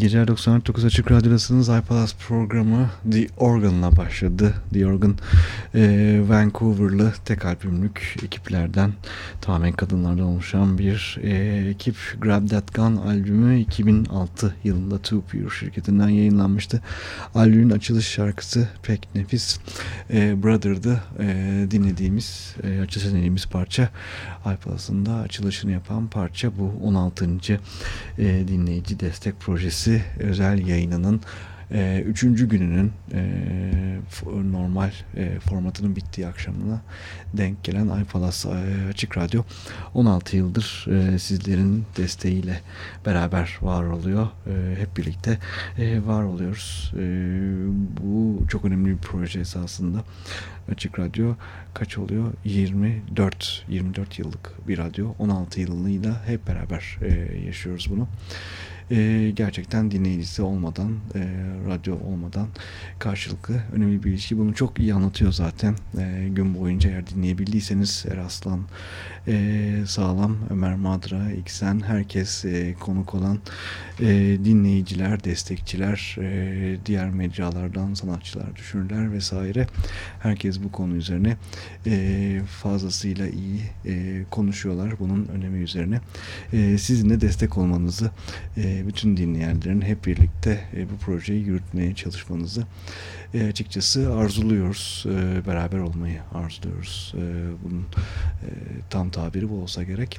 geceler 99 Açık Radyo'dasınız. iPalaz programı The Organ'la başladı. The Organ e, Vancouver'lı tek albümlük ekiplerden tamamen kadınlardan oluşan bir e, ekip. Grab That Gun albümü 2006 yılında Two Pure şirketinden yayınlanmıştı. Albümün açılış şarkısı pek nefis. E, Brother'dı e, dinlediğimiz, e, açılış dinlediğimiz parça. iPalaz'ın da açılışını yapan parça bu 16. E, dinleyici destek projesi özel yayınının e, üçüncü gününün e, normal e, formatının bittiği akşamına denk gelen iPalas e, Açık Radyo 16 yıldır e, sizlerin desteğiyle beraber var oluyor. E, hep birlikte e, var oluyoruz. E, bu çok önemli bir proje esasında. Açık Radyo kaç oluyor? 24 24 yıllık bir radyo. 16 yılıyla hep beraber e, yaşıyoruz bunu e, gerçekten dinleyicisi olmadan, e, radyo olmadan karşılıklı önemli bir ilişki. Bunu çok iyi anlatıyor zaten. E, gün boyunca eğer dinleyebildiyseniz Eraslan, e, Sağlam, Ömer Madra, İksen, herkes e, konuk olan e, dinleyiciler, destekçiler, e, diğer mecralardan sanatçılar, düşünürler vesaire. Herkes bu konu üzerine e, fazlasıyla iyi e, konuşuyorlar bunun önemi üzerine. E, sizin de destek olmanızı e, bütün dinleyenlerin hep birlikte e, bu projeyi yürütmeye çalışmanızı e, açıkçası arzuluyoruz. E, beraber olmayı arzuluyoruz. E, bunun e, tam tabiri bu olsa gerek.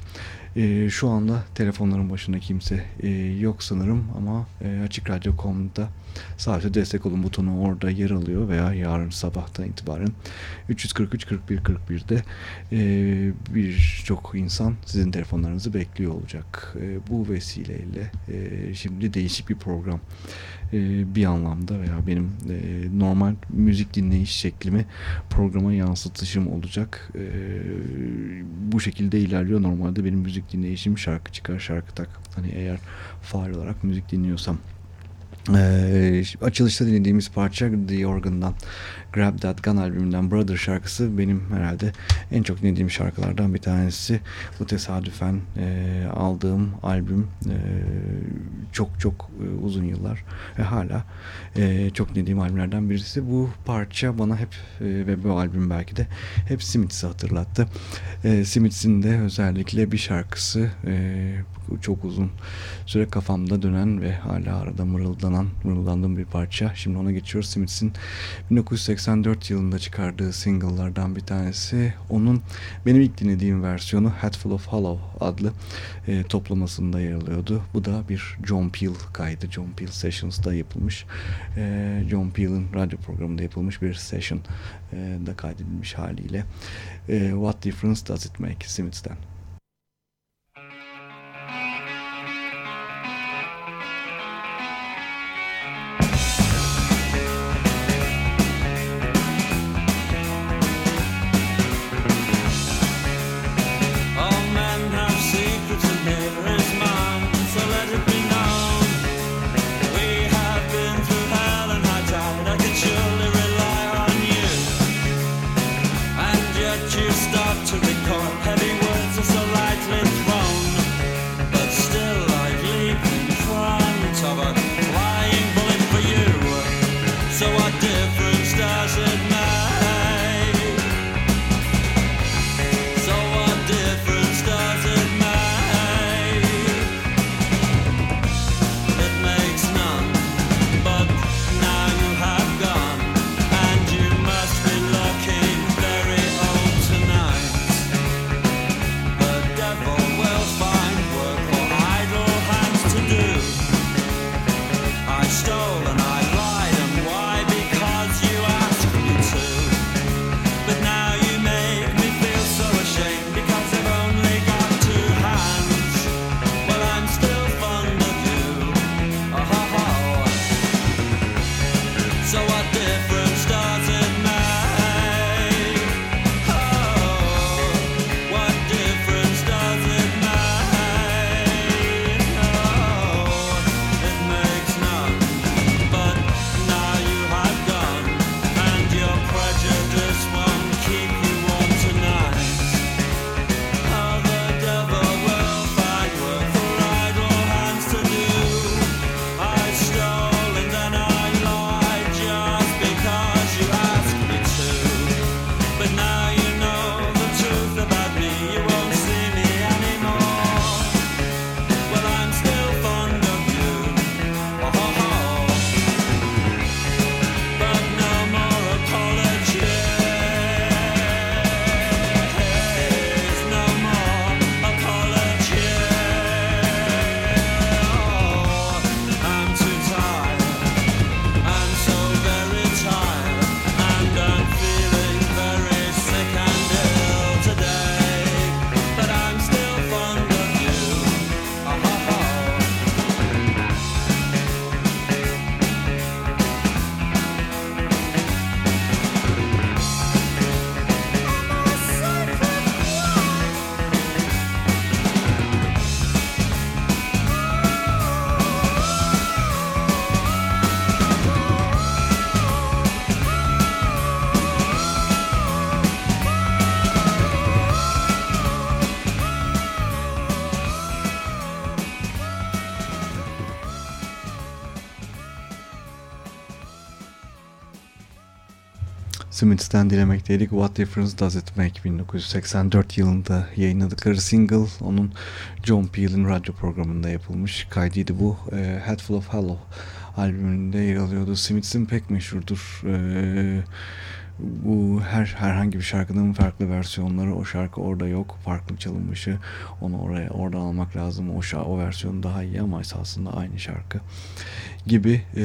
E, şu anda telefonların başında kimse e, yok sanırım ama e, Açık Radyo.com'da sadece destek olun butonu orada yer alıyor veya yarın sabahtan itibaren 343 41 41'de e, birçok insan sizin telefonlarınızı bekliyor olacak. E, bu vesileyle e, şimdi değişik bir program bir anlamda veya benim normal müzik dinleyiş şeklimi programa yansıtışım olacak. Bu şekilde ilerliyor. Normalde benim müzik dinleyişim şarkı çıkar şarkı tak. Hani eğer faal olarak müzik dinliyorsam. Ee, açılışta dinlediğimiz parça The Organ'dan Grab That Gun albümünden Brother şarkısı benim herhalde en çok dinlediğim şarkılardan bir tanesi. Bu tesadüfen e, aldığım albüm e, çok çok e, uzun yıllar ve hala e, çok dinlediğim albümlerden birisi. Bu parça bana hep e, ve bu albüm belki de hep Smiths'i hatırlattı. E, Smiths'in de özellikle bir şarkısı e, çok uzun süre kafamda dönen ve hala arada mırıldanan, mırıldandığım bir parça. Şimdi ona geçiyoruz. Smiths'in 1984 yılında çıkardığı single'lardan bir tanesi. Onun benim ilk dinlediğim versiyonu Hatful of Hollow adlı e, toplamasında yer alıyordu. Bu da bir John Peel kaydı. John Peel Sessions'da yapılmış. E, John Peel'in radyo programında yapılmış bir session e, da kaydedilmiş haliyle. E, What Difference Does It Make? Smiths'ten. Smiths'ten dilemekteydik. What Difference Does It Make 1984 yılında yayınladıkları single onun John Peel'in radyo programında yapılmış kaydıydı bu. E, Head Full of Hollow albümünde yer alıyordu. Smiths'in pek meşhurdur. E, bu her herhangi bir şarkının farklı versiyonları o şarkı orada yok farklı çalınmışı onu oraya oradan almak lazım o şarkı, o versiyon daha iyi ama esasında aynı şarkı gibi e,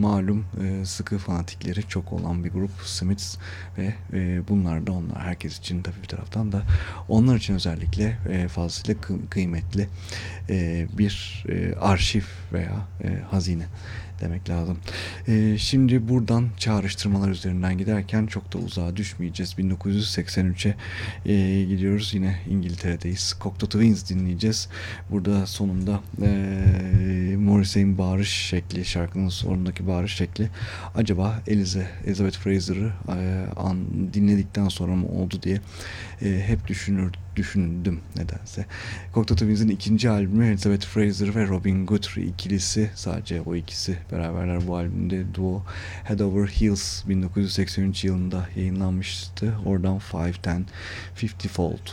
malum e, sıkı fanatikleri çok olan bir grup Smiths ve e, bunlar da onlar. Herkes için tabii bir taraftan da onlar için özellikle e, fazlasıyla kıymetli e, bir e, arşiv veya e, hazine demek lazım. E, şimdi buradan çağrıştırmalar üzerinden giderken çok da uzağa düşmeyeceğiz. 1983'e e, gidiyoruz. Yine İngiltere'deyiz. Cocteau Twins dinleyeceğiz. Burada sonunda e, Morrissey'in bağırış şekli, şarkının sonundaki bağırış şekli acaba Elize, Elizabeth Fraser'ı e, dinledikten sonra mı oldu diye e, hep düşünür, düşündüm nedense. Cocteau Twins'in ikinci albümü Elizabeth Fraser ve Robin Guthrie ikilisi sadece o ikisi beraberler bu albümde duo Head Over Heels 1983 yılında yayınlanmıştı. Oradan 510 50 Fold.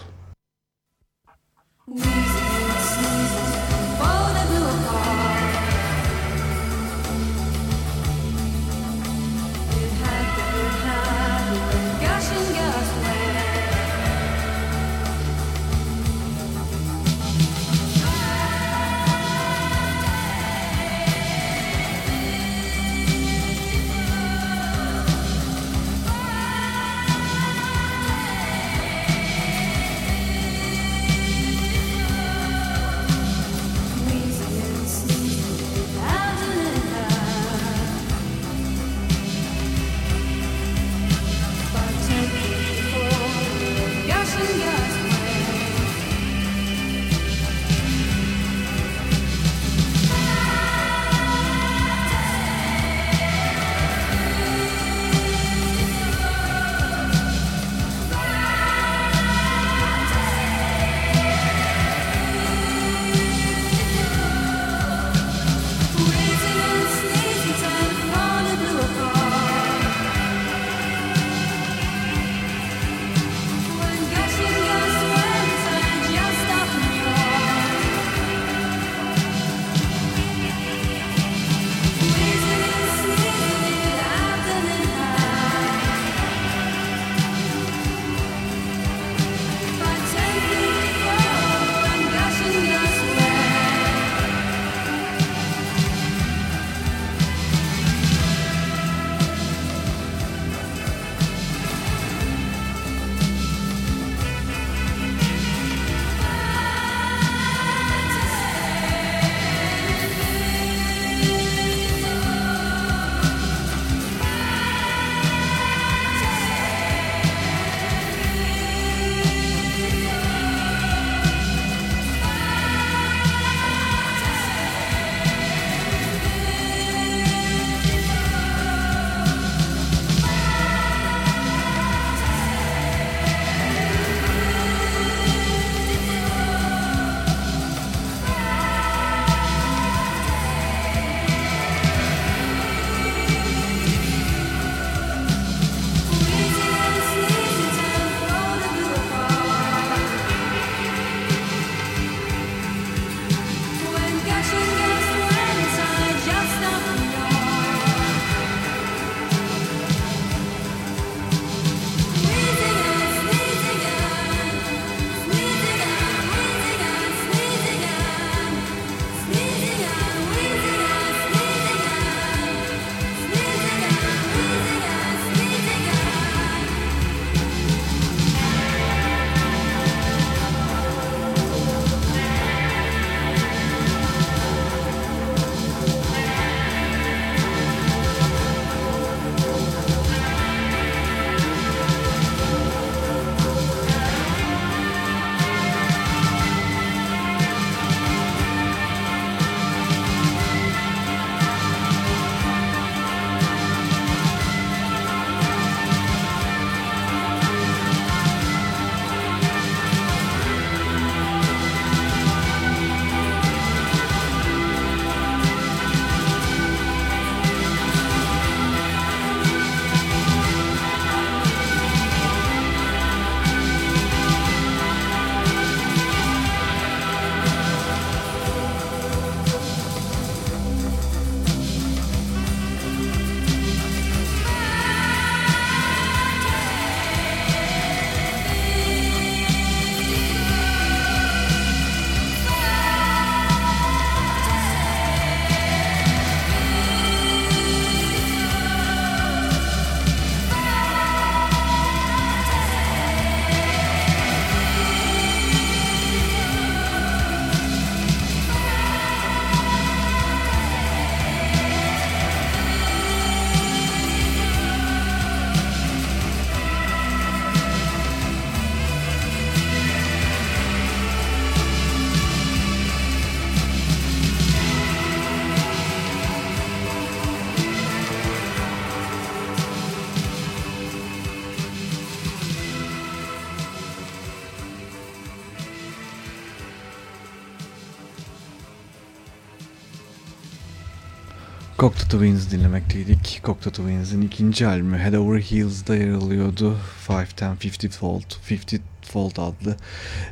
Cocteau Twins dinlemekteydik. Cocteau Twins'in ikinci albümü Head Over Heels'da yer alıyordu. 510 50 Volt, 50 Volt adlı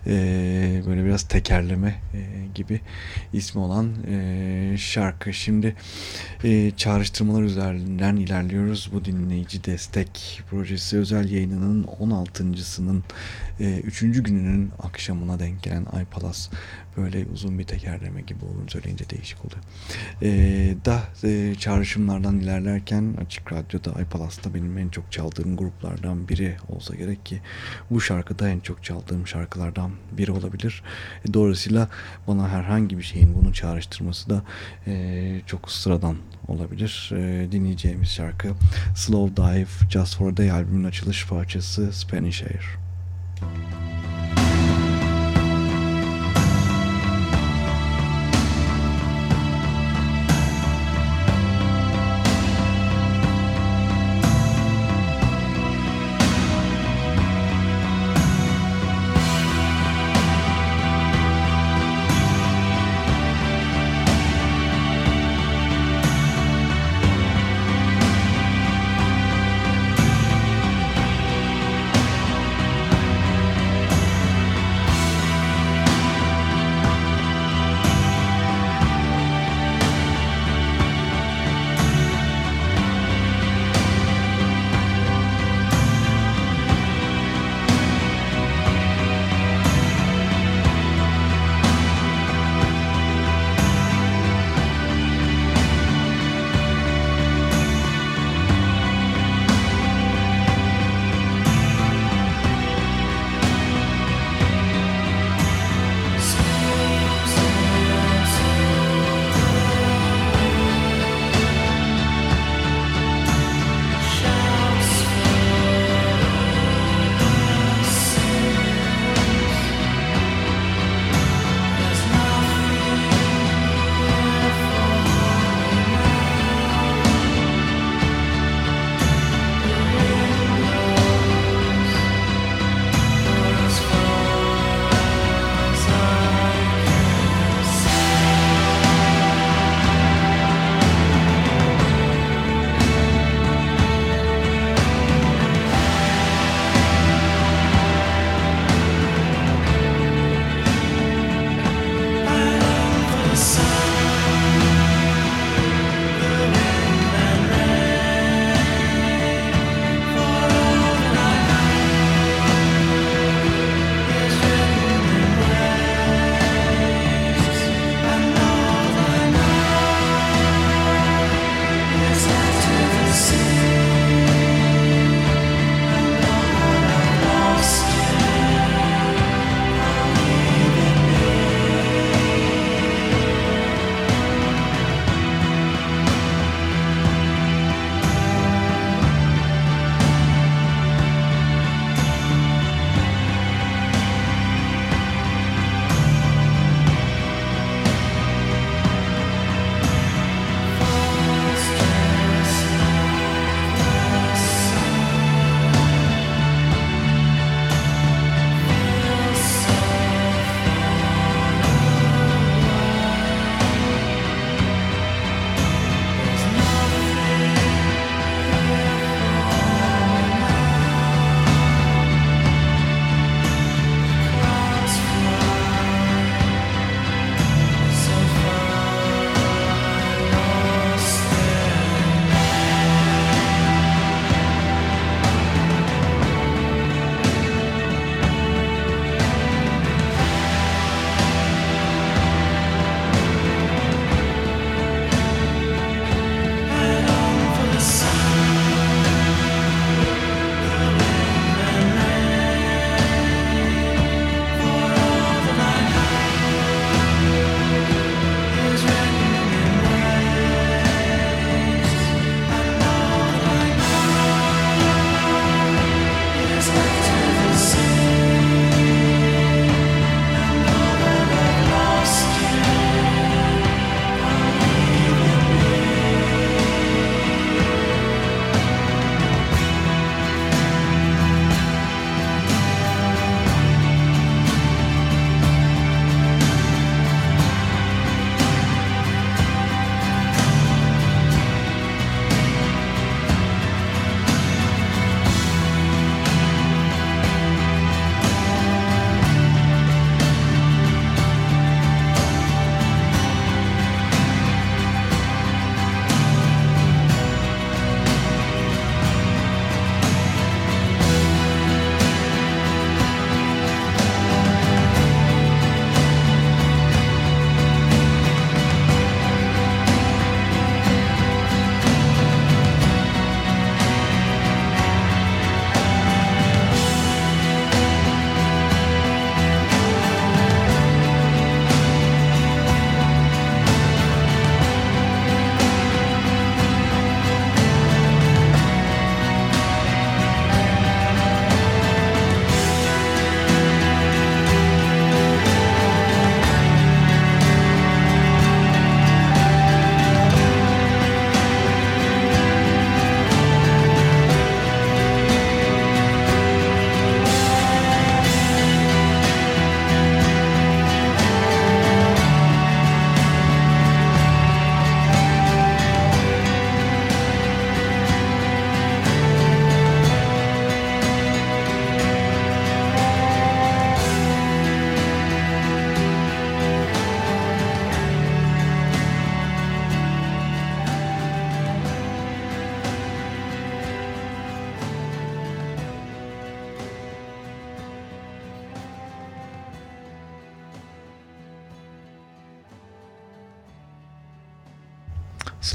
e, böyle biraz tekerleme e, gibi ismi olan e, şarkı. Şimdi e, çağrıştırmalar üzerinden ilerliyoruz. Bu dinleyici destek projesi özel yayınının 16.sının e, 3. gününün akşamına denk gelen Ay Palas böyle uzun bir tekerleme gibi olur söyleyince değişik oluyor. E, da e, çağrışımlardan ilerlerken Açık Radyo'da Ay Palas'ta benim en çok çaldığım gruplardan biri olsa gerek ki bu şarkıda en çok çaldığım şarkılardan biri olabilir. E, dolayısıyla bana herhangi bir şeyin bunu çağrıştırması da e, çok sıradan olabilir. E, dinleyeceğimiz şarkı Slow Dive Just For A Day albümün açılış parçası Spanish Air.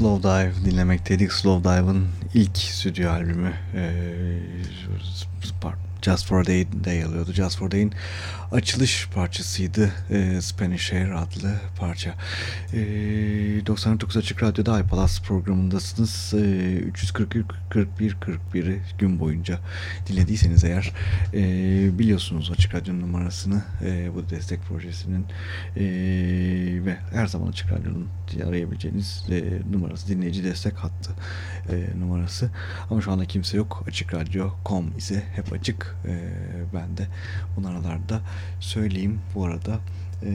Slow Dive dinlemekteydik. Slow Dive'ın ilk stüdyo albümü. Ee, Just for a Day'de alıyordu. Just for Day'in açılış parçasıydı. E, Spanish Air adlı parça. E, 99 Açık Radyo'da iPalas programındasınız. E, 341 41 41'i gün boyunca dinlediyseniz eğer e, biliyorsunuz Açık Radyo'nun numarasını e, bu destek projesinin e, ve her zaman Açık Radyo'nun arayabileceğiniz e, numarası dinleyici destek hattı e, numarası. Ama şu anda kimse yok. Açık Radyo.com ise hep açık. E, ben de bu aralarda söyleyeyim. Bu arada e,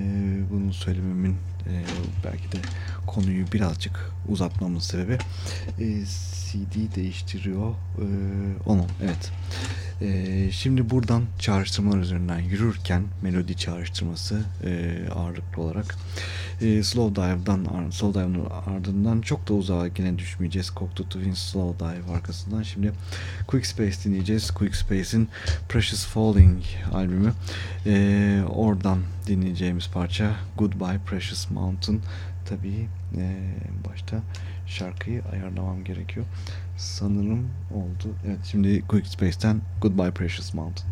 bunu söylememin e, belki de konuyu birazcık uzatmamın sebebi e, CD değiştiriyor. E, onu evet. E, şimdi buradan çağrıştırmalar üzerinden yürürken melodi çağrıştırması e, ağırlıklı olarak e, Slow Dive'dan Slow Dive'ın ardından çok da uzağa yine düşmeyeceğiz. Cocteau Twins Slow Dive arkasından şimdi Quick Space dinleyeceğiz. Quick Space'in Precious Falling albümü. E, oradan dinleyeceğimiz parça Goodbye Precious Mountain. Tabii e, başta şarkıyı ayarlamam gerekiyor. Sanırım oldu. Evet şimdi Quick Space'ten Goodbye Precious Mountain.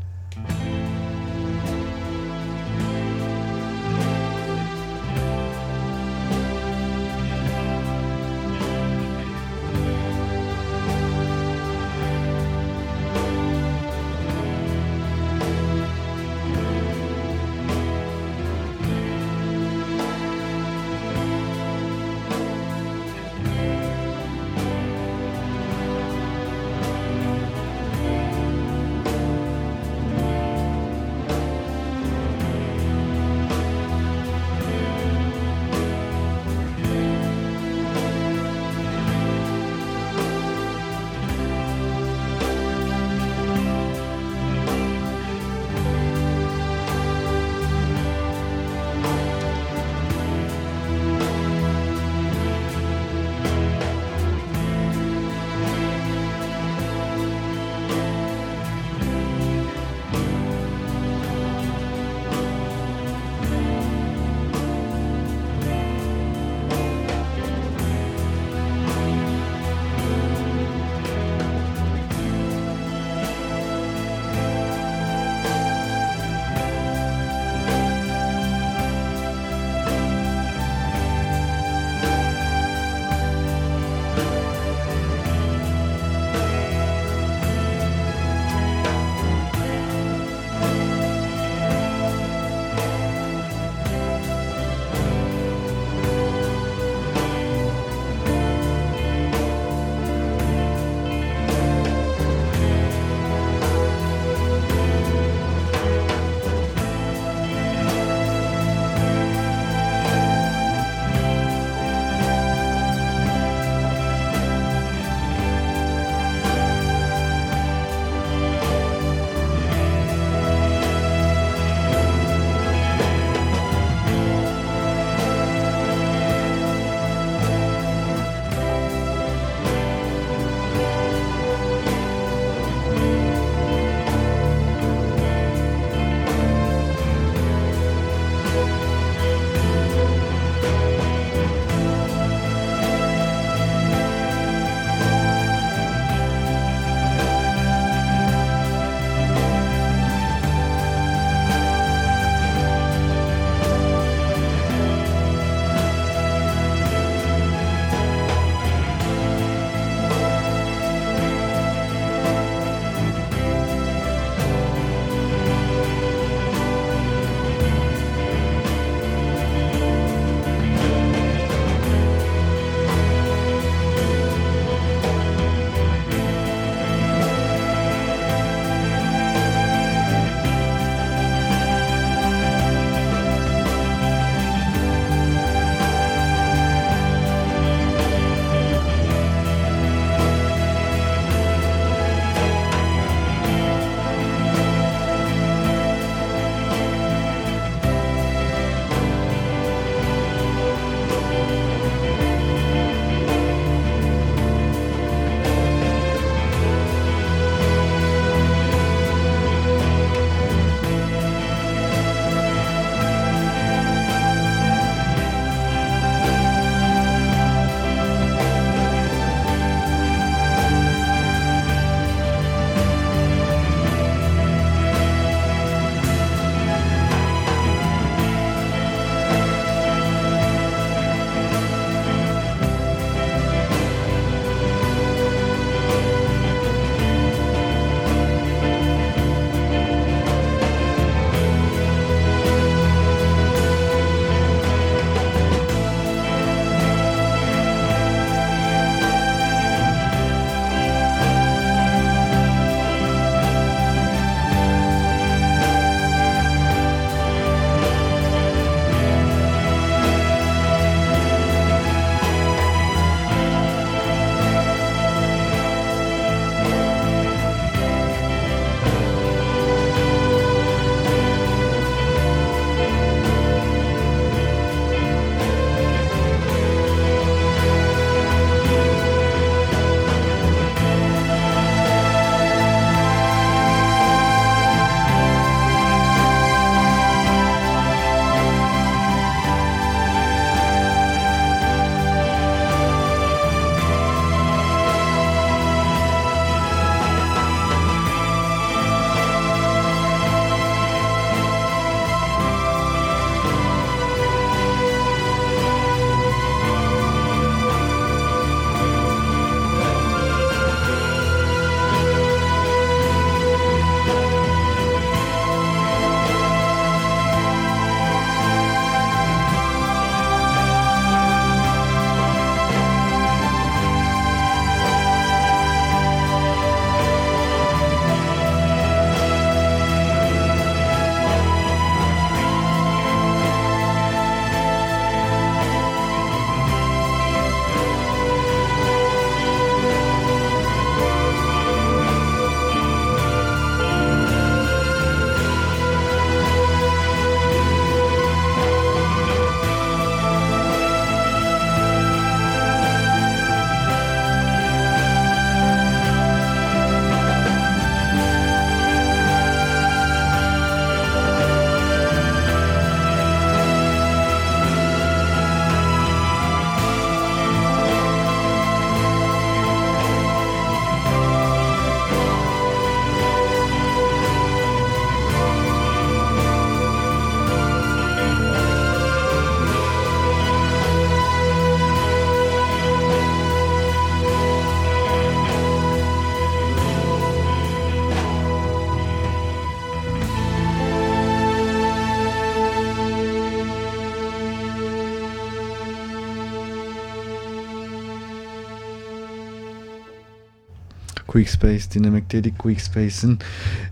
Quick Space dinlemekteydik. Quick Space'in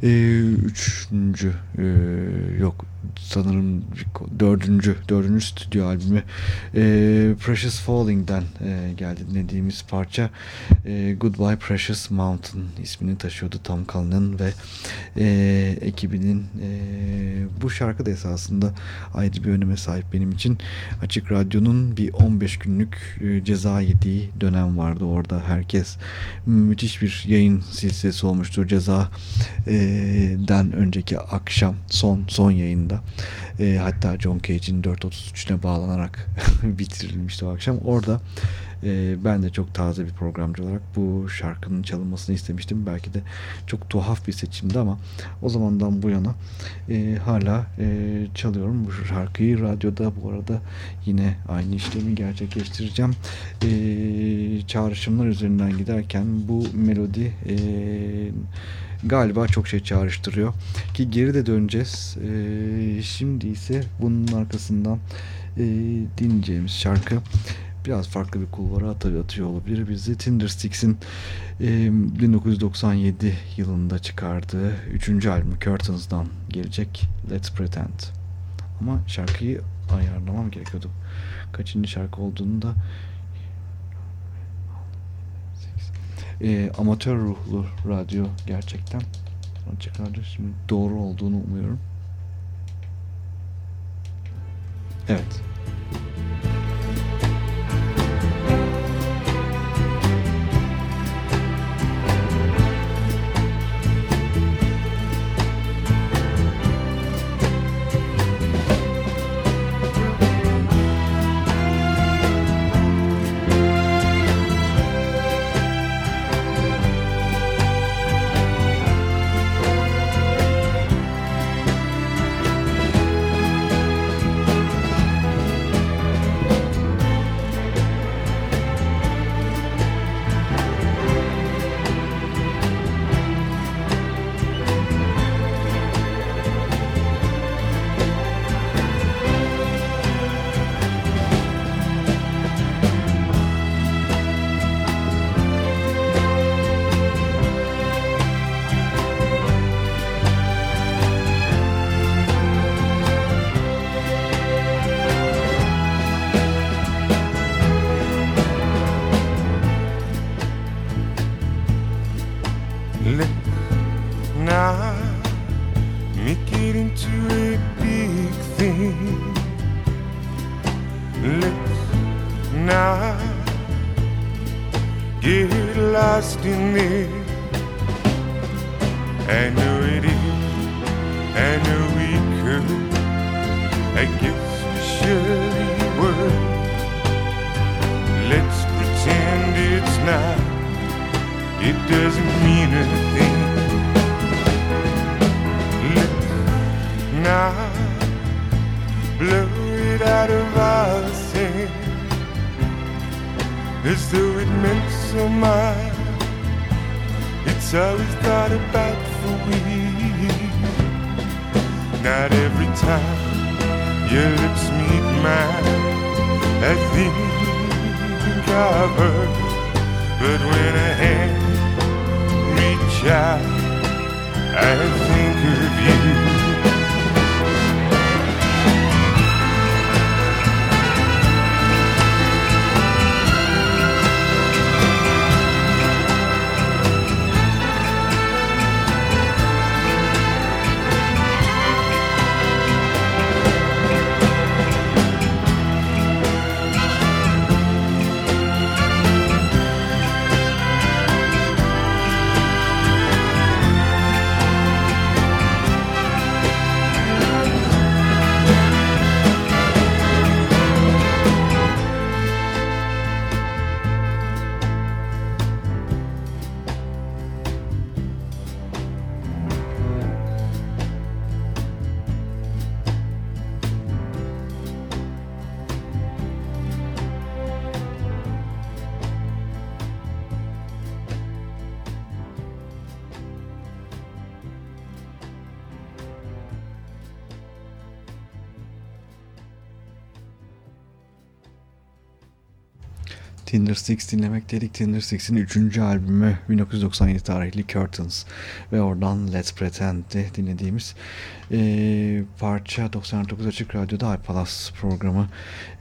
e, üçüncü e, yok sanırım dördüncü, dördüncü stüdyo albümü e, Precious Falling'den e, geldi dinlediğimiz parça. E, Goodbye Precious Mountain ismini taşıyordu Tom Cullen ve e, ekibinin e, bu şarkı da esasında ayrı bir öneme sahip benim için. Açık Radyo'nun bir 15 günlük e, ceza yediği dönem vardı orada. Herkes müthiş bir yayın silsilesi olmuştur. Cezadan önceki akşam son son yayında e, hatta John Cage'in 4.33'üne bağlanarak bitirilmişti o akşam. Orada e, ben de çok taze bir programcı olarak bu şarkının çalınmasını istemiştim. Belki de çok tuhaf bir seçimdi ama o zamandan bu yana e, hala e, çalıyorum bu şarkıyı. Radyoda bu arada yine aynı işlemi gerçekleştireceğim. E, çağrışımlar üzerinden giderken bu melodi e, galiba çok şey çağrıştırıyor. Ki geri de döneceğiz. E, şimdi ise bunun arkasından e, dinleyeceğimiz şarkı biraz farklı bir kulvara atıyor olabilir bizi. Tindersticks'in e, 1997 yılında çıkardığı 3. albümü Curtains'dan gelecek Let's Pretend. Ama şarkıyı ayarlamam gerekiyordu. Kaçıncı şarkı olduğunu da e, amatör ruhlu radyo gerçekten. Açık radyo şimdi doğru olduğunu umuyorum. Evet. get lost in me. I know it is, I know we could. I guess we surely were. Let's pretend it's not, it doesn't mean a thing. Let's not blow it out of our sand as though it meant friends of mine. It's all we thought about for weeks. Not every time your lips meet mine, I think of her. But when a hand reach out, I think of you. Tinder Six dinlemek dedik. Tinder Six'in 3. albümü 1997 tarihli Curtains ve oradan Let's Pretend'de dinlediğimiz e, parça 99 Açık Radyo'da iPalas programı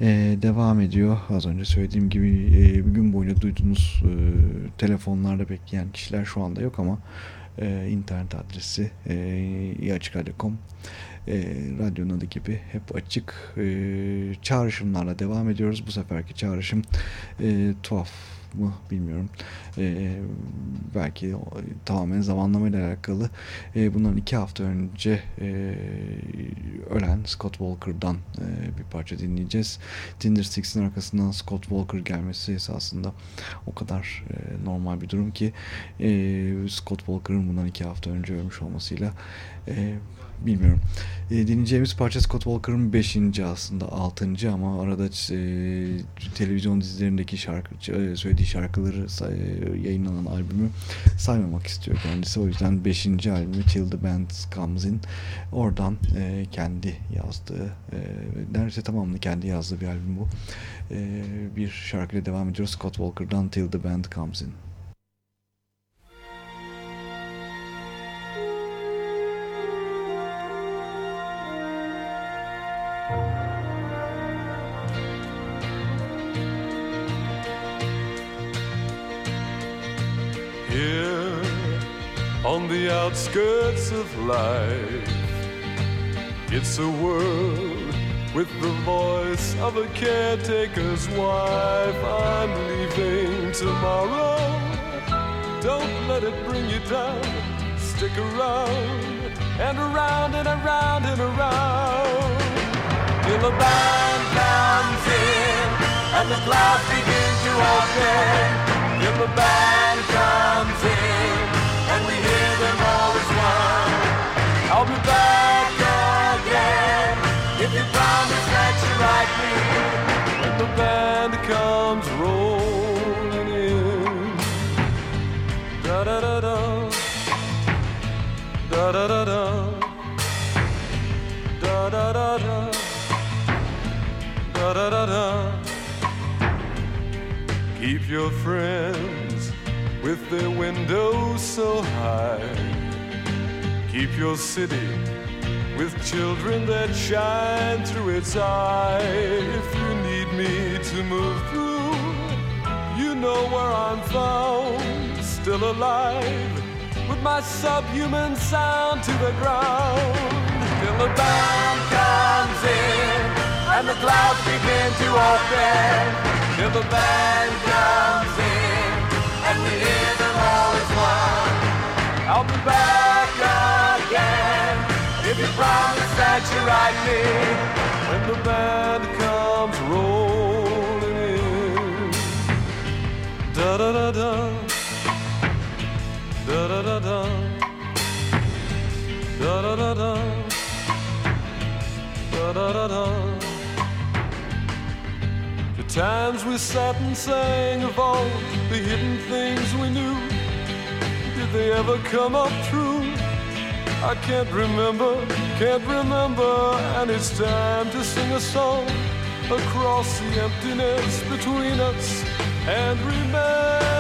e, devam ediyor. Az önce söylediğim gibi e, gün boyunca duyduğunuz e, telefonlarda bekleyen kişiler şu anda yok ama e, internet adresi e, yaçıkradio.com e, radyonun adı gibi hep açık e, çağrışımlarla devam ediyoruz. Bu seferki çağrışım e, tuhaf mı bilmiyorum. E, belki tamamen zamanlamayla alakalı. E, bundan iki hafta önce e, ölen Scott Walker'dan e, bir parça dinleyeceğiz. Tinder Six'in arkasından Scott Walker gelmesi esasında o kadar e, normal bir durum ki e, Scott Walker'ın bundan iki hafta önce ölmüş olmasıyla e, bilmiyorum. E, dinleyeceğimiz parça Scott Walker'ın 5. aslında 6. ama arada e, televizyon dizilerindeki şarkı e, söylediği şarkıları e, yayınlanan albümü saymamak istiyor kendisi. O yüzden 5. albümü Till the Band Comes In oradan e, kendi yazdığı e, neredeyse tamamını kendi yazdığı bir albüm bu. E, bir şarkıyla devam ediyoruz. Scott Walker'dan Till the Band Comes In. On the outskirts of life. It's a world with the voice of a caretaker's wife. I'm leaving tomorrow. Don't let it bring you down. Stick around and around and around and around. Till the band comes in and the clouds begin to open. Till the band comes in when the band comes rolling in. Da da da da, da da da da, da da da da, da da da da. Keep your friends with their windows so high. Keep your city with children that shine through its eye. If you need me to move through, you know where I'm found, still alive, with my subhuman sound to the ground. Till the band comes in and the clouds begin to open. Till the band comes in and we hear them all as one. I'll be back promise that you write me when the band comes rolling in. Da da da da, da da da da, da da da da, da da da da. The times we sat and sang of all the hidden things we knew. Did they ever come up true? I can't remember, can't remember, and it's time to sing a song across the emptiness between us and remember.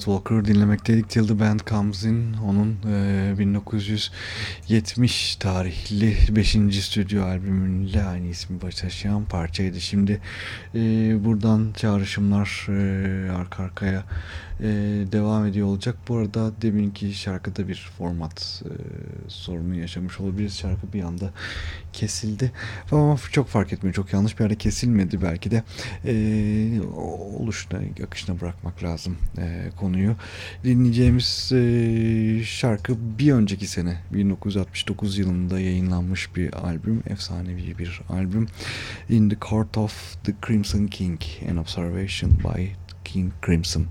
Scott Walker dinlemekteydik. Till the Band Comes In. Onun e, 1970 tarihli 5. stüdyo albümüyle aynı ismi taşıyan parçaydı. Şimdi e, buradan çağrışımlar e, arka arkaya e, devam ediyor olacak. Bu arada deminki şarkıda bir format e, sorunu yaşamış olabiliriz. Şarkı bir anda kesildi. Ama çok fark etmiyor. Çok yanlış bir yerde kesilmedi belki de. E, oluşuna, akışına bırakmak lazım e, konuyu. Dinleyeceğimiz e, şarkı bir önceki sene 1969 yılında yayınlanmış bir albüm. Efsanevi bir albüm. In the Court of the Crimson King An Observation by King Crimson.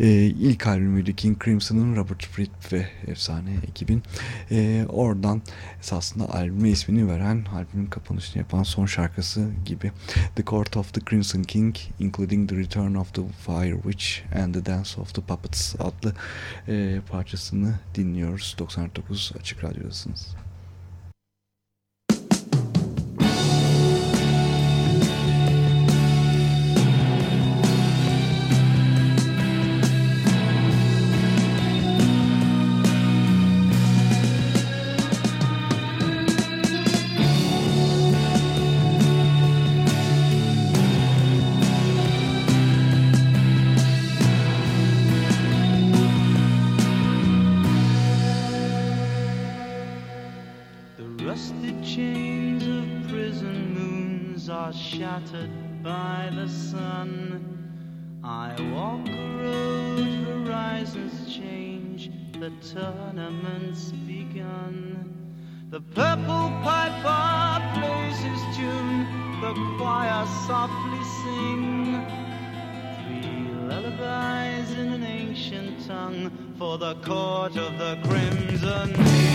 E, ilk albümüydü King Crimson'ın Robert Fripp ve efsane ekibin. E, oradan esasında albüme ismini veren, albümün kapanışını yapan son şarkısı gibi The Court of the Crimson King including The Return of the Fire Witch and the Dance of the Puppets adlı e, parçasını dinliyoruz. 99 Açık Radyo'dasınız. The purple piper plays his tune, the choir softly sing. Three lullabies in an ancient tongue for the court of the crimson.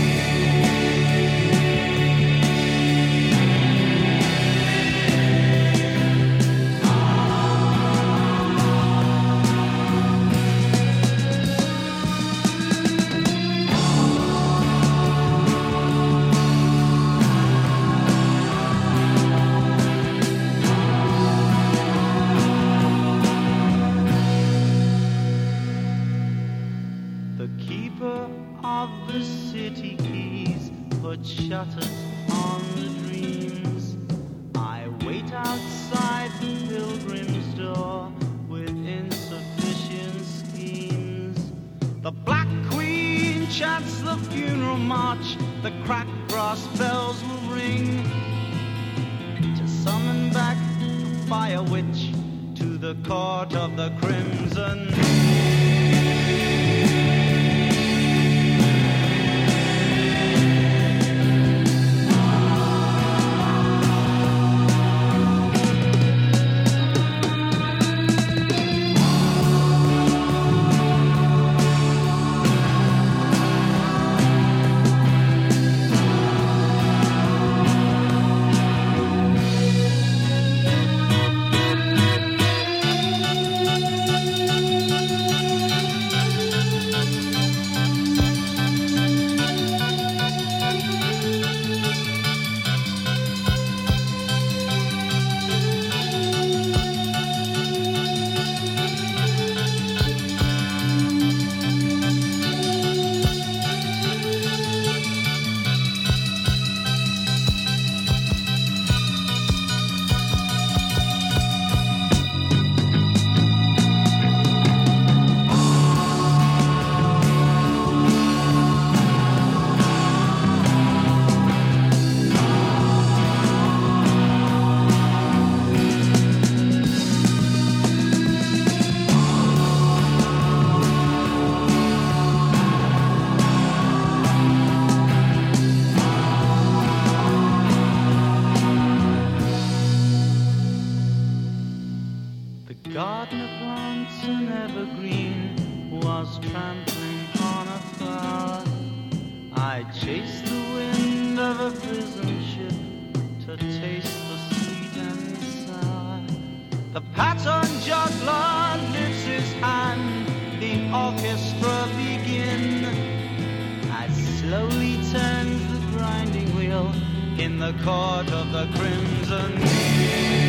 shutters on the dreams. I wait outside the pilgrim's door with insufficient schemes. The Black Queen chants the funeral march, the cracked brass bells will ring to summon back the fire witch to the court of the garden plants an evergreen was trampling on a flower. I chased the wind of a prison ship to taste the sweet and sour. The pattern juggler lifts his hand, the orchestra begin. I slowly turned the grinding wheel in the court of the crimson. king.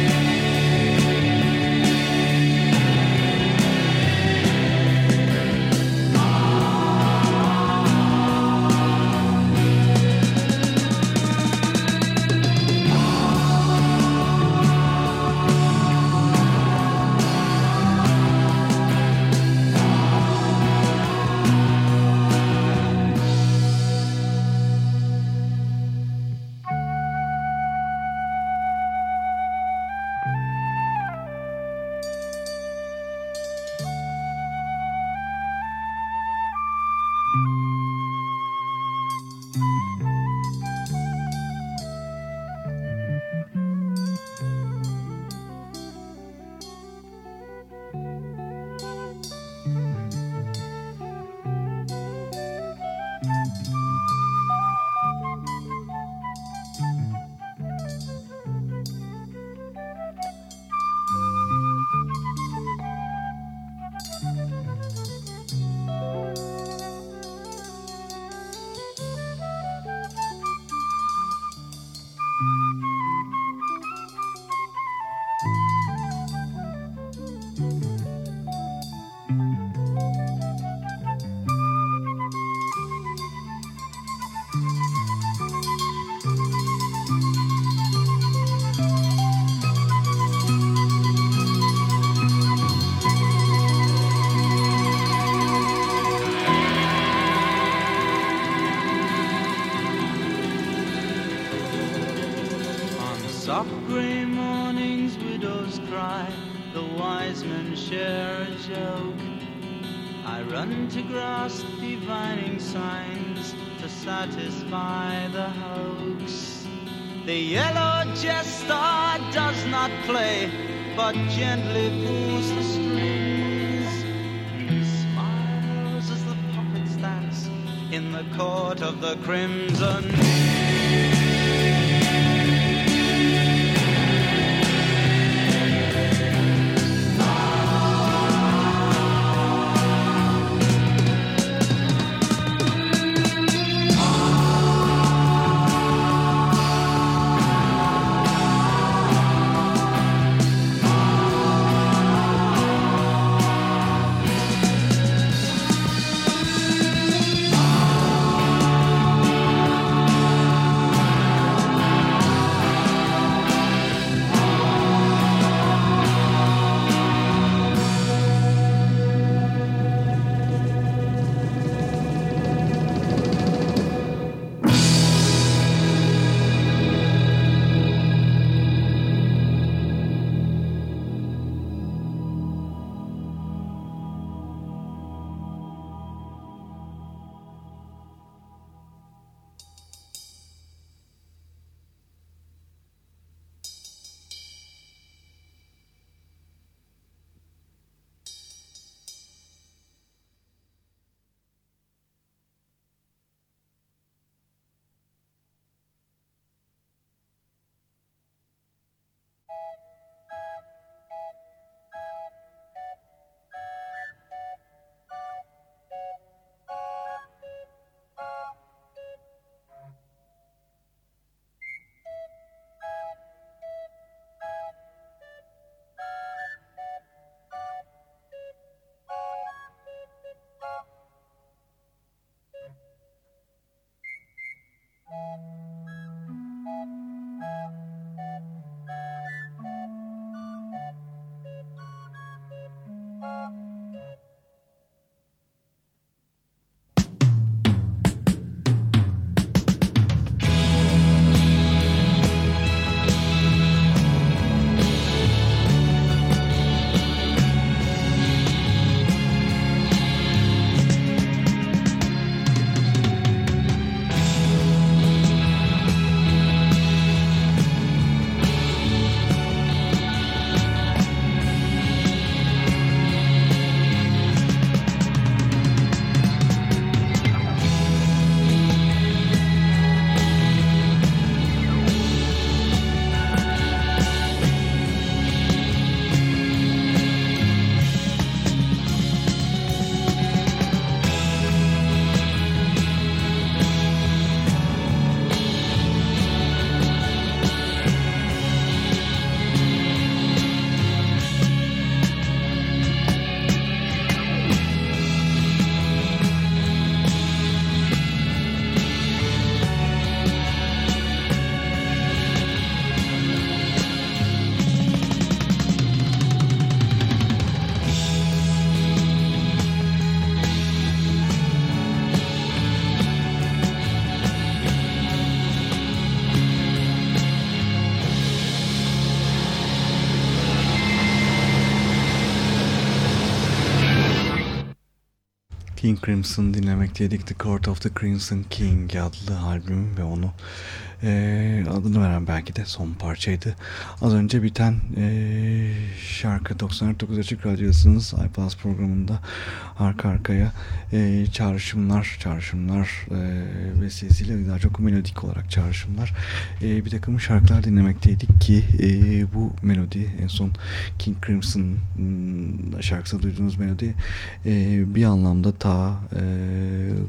To grasp divining signs to satisfy the hoax. The yellow jester does not play, but gently pulls the strings. He smiles as the puppets dance in the court of the crimson. King Crimson dinlemekteydik. The Court of the Crimson King adlı albüm ve onu e, adını veren belki de son parçaydı. Az önce biten e, şarkı 99 Açık Radyosu'nuz iPlus programında arka arkaya e, çağrışımlar, çağrışımlar e, vesilesiyle daha çok melodik olarak çağrışımlar e, bir takım şarkılar dinlemekteydik ki e, bu melodi en son King Crimson şarkısında duyduğunuz melodi e, bir anlamda ta e,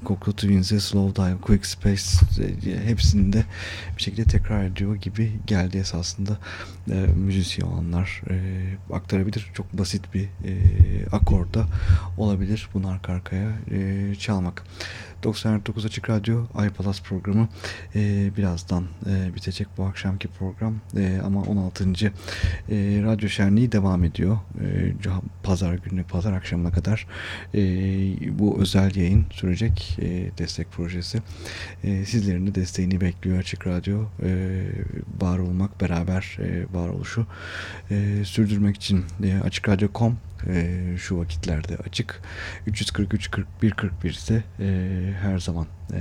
Cocteau Twins'e Slow Dive, Quick Space e, hepsinde bir şekilde tekrar ediyor gibi geldi esasında e, müzisyen olanlar e, aktarabilir. Çok basit bir e, akorda olabilir bunu arka arkaya e, çalmak. 99 Açık Radyo iPalas programı e, birazdan e, bitecek bu akşamki program e, ama 16. E, radyo şenliği devam ediyor. E, pazar günü, pazar akşamına kadar e, bu özel yayın sürecek e, destek projesi. E, sizlerin de desteğini bekliyor Açık Radyo. E, var olmak, beraber e, varoluşu e, sürdürmek için e, açıkradyo.com e, şu vakitlerde açık. 343 41 41 ise e, her zaman e,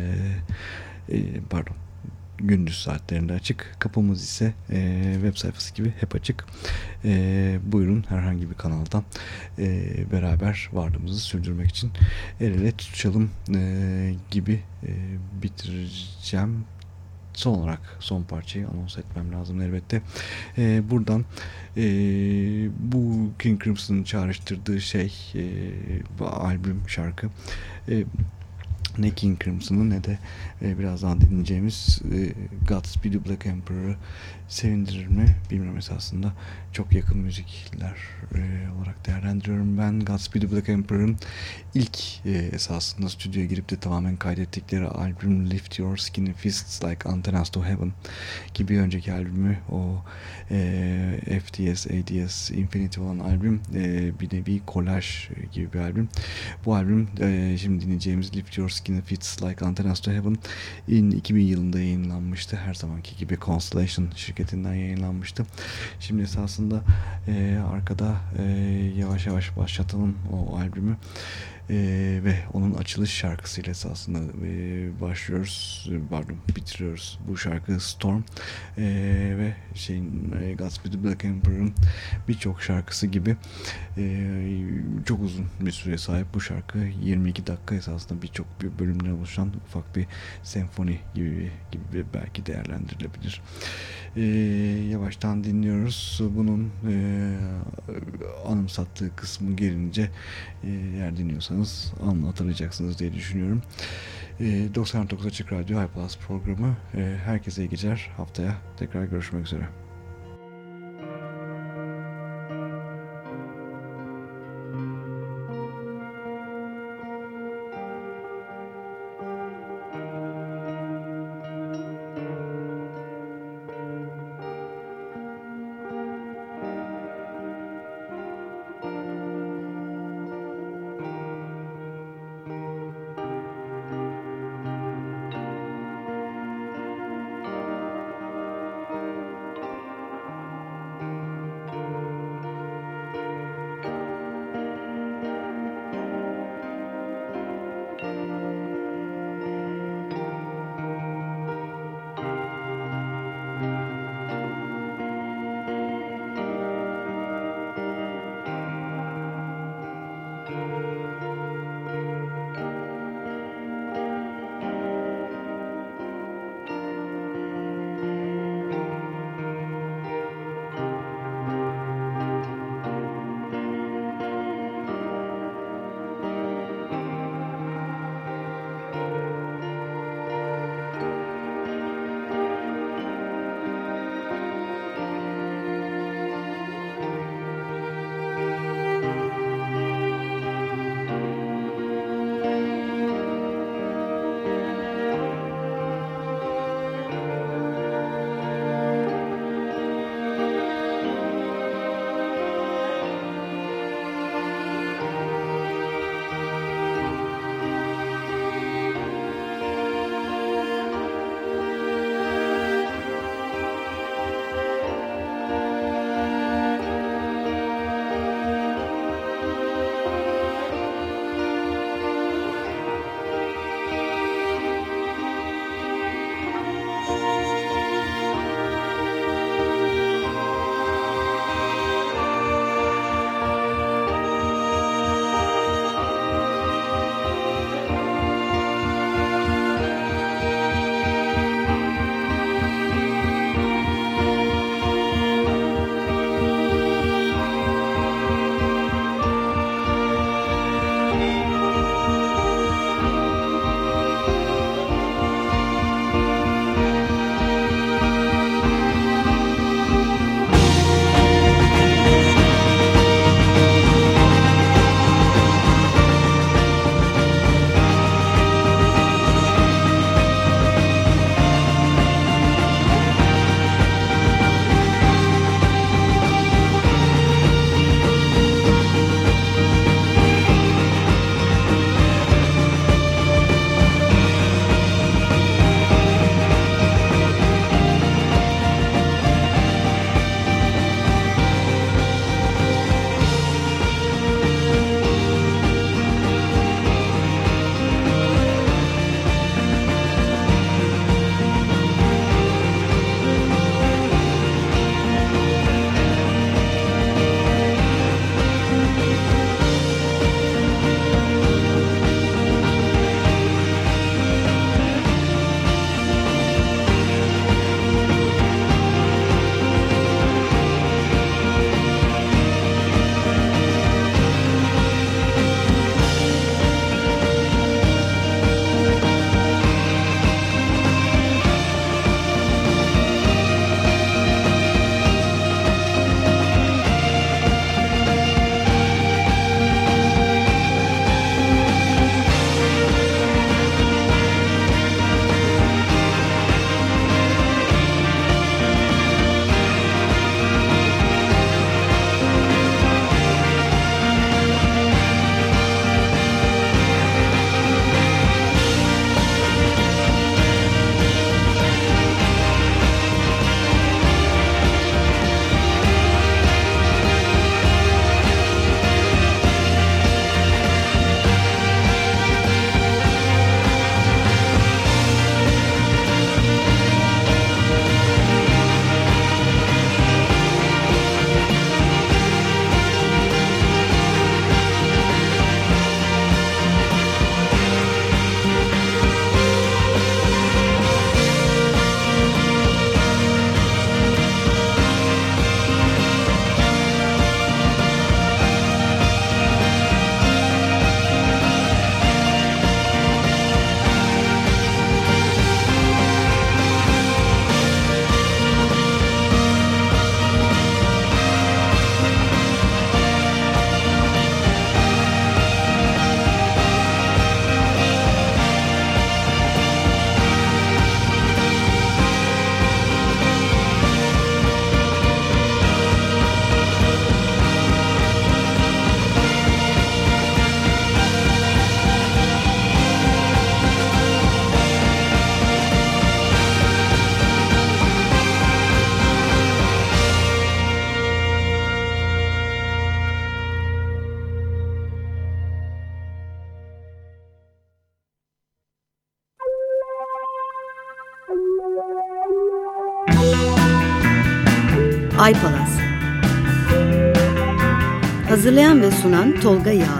e, pardon gündüz saatlerinde açık. Kapımız ise e, web sayfası gibi hep açık. E, buyurun herhangi bir kanaldan e, beraber varlığımızı sürdürmek için el ele tutuşalım e, gibi e, bitireceğim son olarak son parçayı anons etmem lazım elbette. E, buradan e, bu King Crimson'ın çağrıştırdığı şey e, albüm şarkı e, ne King Crimson'ı ne de e, birazdan dinleyeceğimiz e, Godspeed Black Emperor'ı sevindirir mi bilmiyorum esasında. Çok yakın müzikler e, olarak değerlendiriyorum ben. Godspeed Black Emperor'ın ilk e, esasında stüdyoya girip de tamamen kaydettikleri albüm Lift Your Skinny Fists Like Antennas to Heaven gibi önceki albümü o e, FTS, ADS, Infinity olan albüm e, bir nevi kolaj gibi bir albüm. Bu albüm e, şimdi dinleyeceğimiz Lift Your Skinny Fists Like Antennas to Heaven in 2000 yılında yayınlanmıştı. Her zamanki gibi Constellation şirketinden yayınlanmıştı. Şimdi esasında e, arkada e, yavaş yavaş başlatalım o albümü e, ve onun açılış şarkısıyla esasında e, başlıyoruz pardon bitiriyoruz bu şarkı Storm. E, ve şeyin e, Godspeed the Black Emperor'ın birçok şarkısı gibi e, çok uzun bir süre sahip bu şarkı. 22 dakika esasında birçok bir bölümden oluşan ufak bir senfoni gibi, gibi belki değerlendirilebilir. E, yavaştan dinliyoruz. Bunun e, anımsattığı kısmı gelince e, eğer dinliyorsanız hatırlayacaksınız diye düşünüyorum. E, 99 Açık Radyo iPlus programı. E, herkese iyi geceler. Haftaya tekrar görüşmek üzere. Sunan Tolga Yağlı.